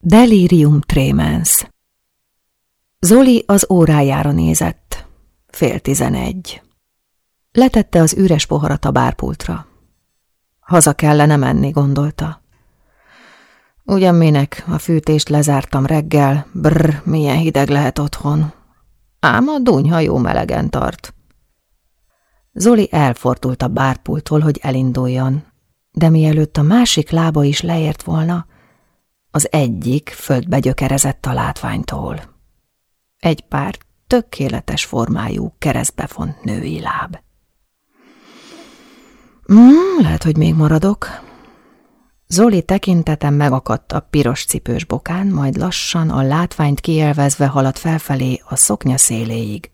Delirium tremens Zoli az órájára nézett. Fél tizenegy. Letette az üres poharat a bárpultra. Haza kellene menni, gondolta. Ugyan minek, a fűtést lezártam reggel, brr, milyen hideg lehet otthon. Ám a dunyha jó melegen tart. Zoli elfordult a bárpultól, hogy elinduljon, de mielőtt a másik lába is leért volna, az egyik földbe gyökerezett a látványtól. Egy pár tökéletes formájú keresztbefont női láb. Mm, lehet, hogy még maradok. Zoli tekintetem megakadt a piros cipős bokán, majd lassan a látványt kielvezve haladt felfelé a szoknya széléig.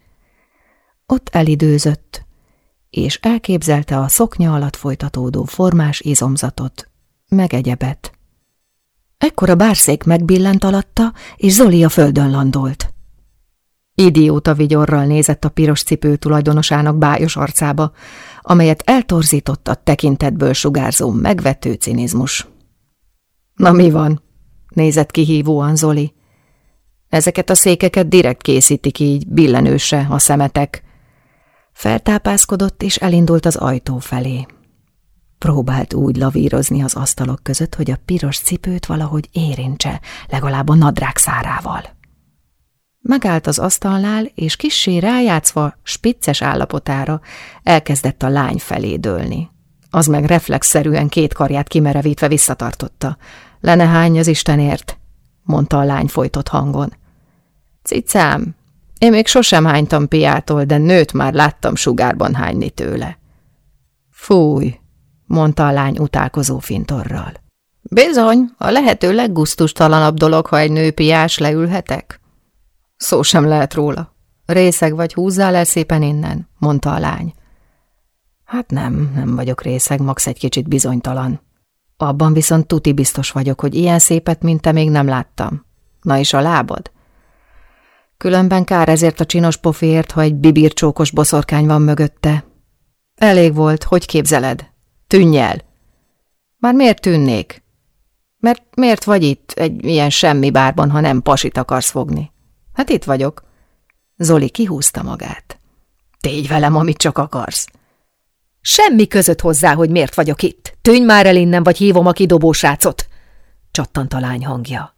Ott elidőzött, és elképzelte a szoknya alatt folytatódó formás izomzatot, meg egyebet. Ekkor a bárszék megbillent alatta, és Zoli a földön landolt. Idióta vigyorral nézett a piros cipő tulajdonosának bájos arcába, amelyet eltorzított a tekintetből sugárzó megvető cinizmus. Na mi van? nézett kihívóan Zoli. Ezeket a székeket direkt készítik így, billenőse a szemetek. Feltápászkodott és elindult az ajtó felé. Próbált úgy lavírozni az asztalok között, hogy a piros cipőt valahogy érintse, legalább a nadrág szárával. Megállt az asztalnál, és kissé rájátszva, spicces állapotára elkezdett a lány felé dőlni. Az meg reflexzerűen két karját kimerevítve visszatartotta. Lene hány az Istenért, mondta a lány folytott hangon. Cicám, én még sosem hánytam piától, de nőt már láttam sugárban hányni tőle. Fúj, mondta a lány utálkozó fintorral. Bizony, a lehető leggusztustalanabb dolog, ha egy nő piás leülhetek. Szó sem lehet róla. Részeg vagy, húzzál el szépen innen, mondta a lány. Hát nem, nem vagyok részeg, max egy kicsit bizonytalan. Abban viszont tuti biztos vagyok, hogy ilyen szépet, mint te még nem láttam. Na és a lábad? Különben kár ezért a csinos pofért, ha egy bibircsókos boszorkány van mögötte. Elég volt, hogy képzeled? Tűnj el! Már miért tűnnék? Mert miért vagy itt egy ilyen semmi bárban, ha nem pasit akarsz fogni? Hát itt vagyok. Zoli kihúzta magát. Tégy velem, amit csak akarsz. Semmi között hozzá, hogy miért vagyok itt. Tűnj már el innen, vagy hívom a kidobó srácot. Csattant a lány hangja.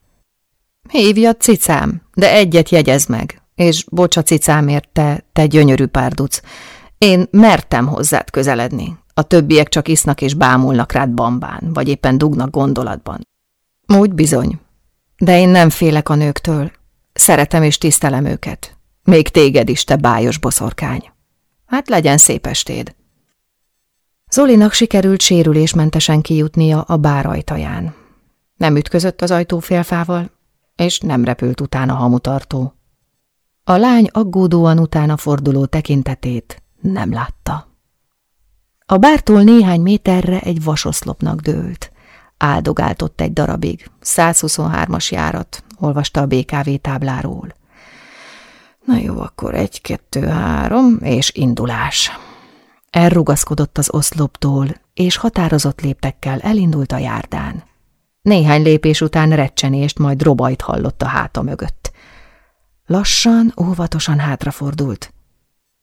Hívja cicám, de egyet jegyez meg. És bocsa cicámért, te, te gyönyörű párduc. Én mertem hozzád közeledni. A többiek csak isznak és bámulnak rád bambán, vagy éppen dugnak gondolatban. Úgy bizony. De én nem félek a nőktől. Szeretem és tisztelem őket. Még téged is, te bájos boszorkány. Hát legyen szép estéd. Zolinak sikerült sérülésmentesen kijutnia a bár ajtaján. Nem ütközött az ajtófélfával, és nem repült utána hamutartó. A lány aggódóan utána forduló tekintetét nem látta. A bártól néhány méterre egy vasoszlopnak dőlt. Áldogáltott egy darabig, 123-as járat, olvasta a BKV tábláról. Na jó, akkor egy, kettő, három, és indulás. Elrugaszkodott az oszloptól, és határozott léptekkel elindult a járdán. Néhány lépés után recsenést, majd robajt hallott a háta mögött. Lassan, óvatosan hátrafordult.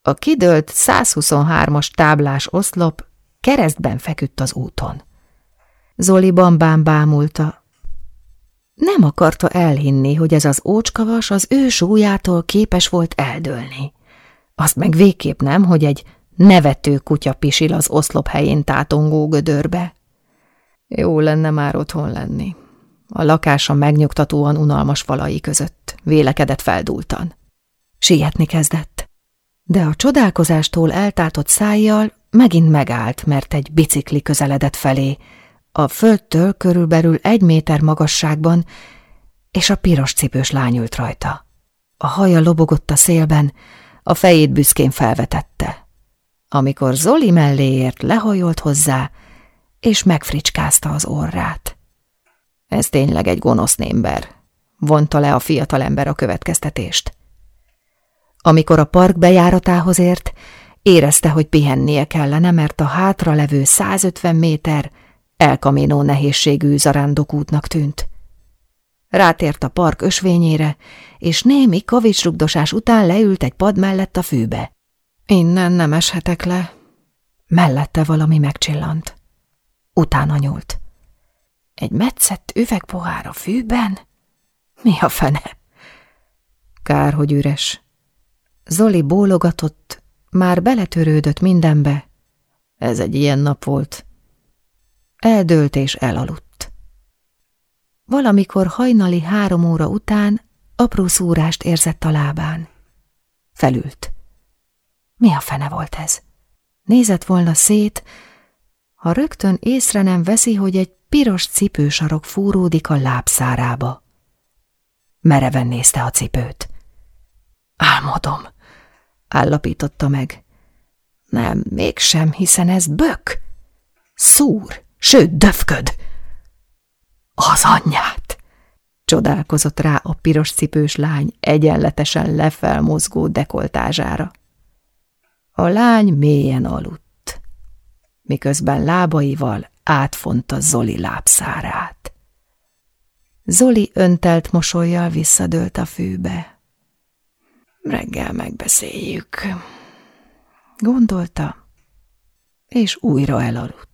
A kidőlt 123-as táblás oszlop keresztben feküdt az úton. Zoli bambán bámulta. Nem akarta elhinni, hogy ez az ócskavas az ő súlyától képes volt eldőlni. Azt meg végképp nem, hogy egy nevető kutya pisil az oszlop helyén tátongó gödörbe. Jó lenne már otthon lenni. A lakása megnyugtatóan unalmas falai között, vélekedett feldúltan. Sietni kezdett. De a csodálkozástól eltátott szájjal megint megállt, mert egy bicikli közeledett felé, a földtől körülbelül egy méter magasságban, és a piros cipős lány ült rajta. A haja lobogott a szélben, a fejét büszkén felvetette. Amikor Zoli mellé ért, lehajolt hozzá, és megfricskázta az orrát. Ez tényleg egy gonosz némber, vonta le a fiatalember a következtetést. Amikor a park bejáratához ért, érezte, hogy pihennie kellene, mert a hátra levő 150 méter elkaménó nehézségű zarándokútnak tűnt. Rátért a park ösvényére, és némi kavicsrugdosás után leült egy pad mellett a fűbe. Innen nem eshetek le. Mellette valami megcsillant. Utána nyúlt. Egy metszett üvegpohár a fűben? Mi a fene? Kár, hogy üres. Zoli bólogatott, már beletörődött mindenbe. Ez egy ilyen nap volt. Eldőlt és elaludt. Valamikor hajnali három óra után apró szúrást érzett a lábán. Felült. Mi a fene volt ez? Nézett volna szét, ha rögtön észre nem veszi, hogy egy piros cipősarok fúródik a lábszárába. Mereven nézte a cipőt. Álmodom, állapította meg. Nem, mégsem, hiszen ez bök. Szúr, sőt, döfköd. Az anyját! Csodálkozott rá a piros cipős lány egyenletesen lefelmozgó dekoltázsára. A lány mélyen aludt, miközben lábaival átfonta Zoli lábszárát. Zoli öntelt mosolyjal visszadőlt a fűbe. Reggel megbeszéljük, gondolta, és újra elaludt.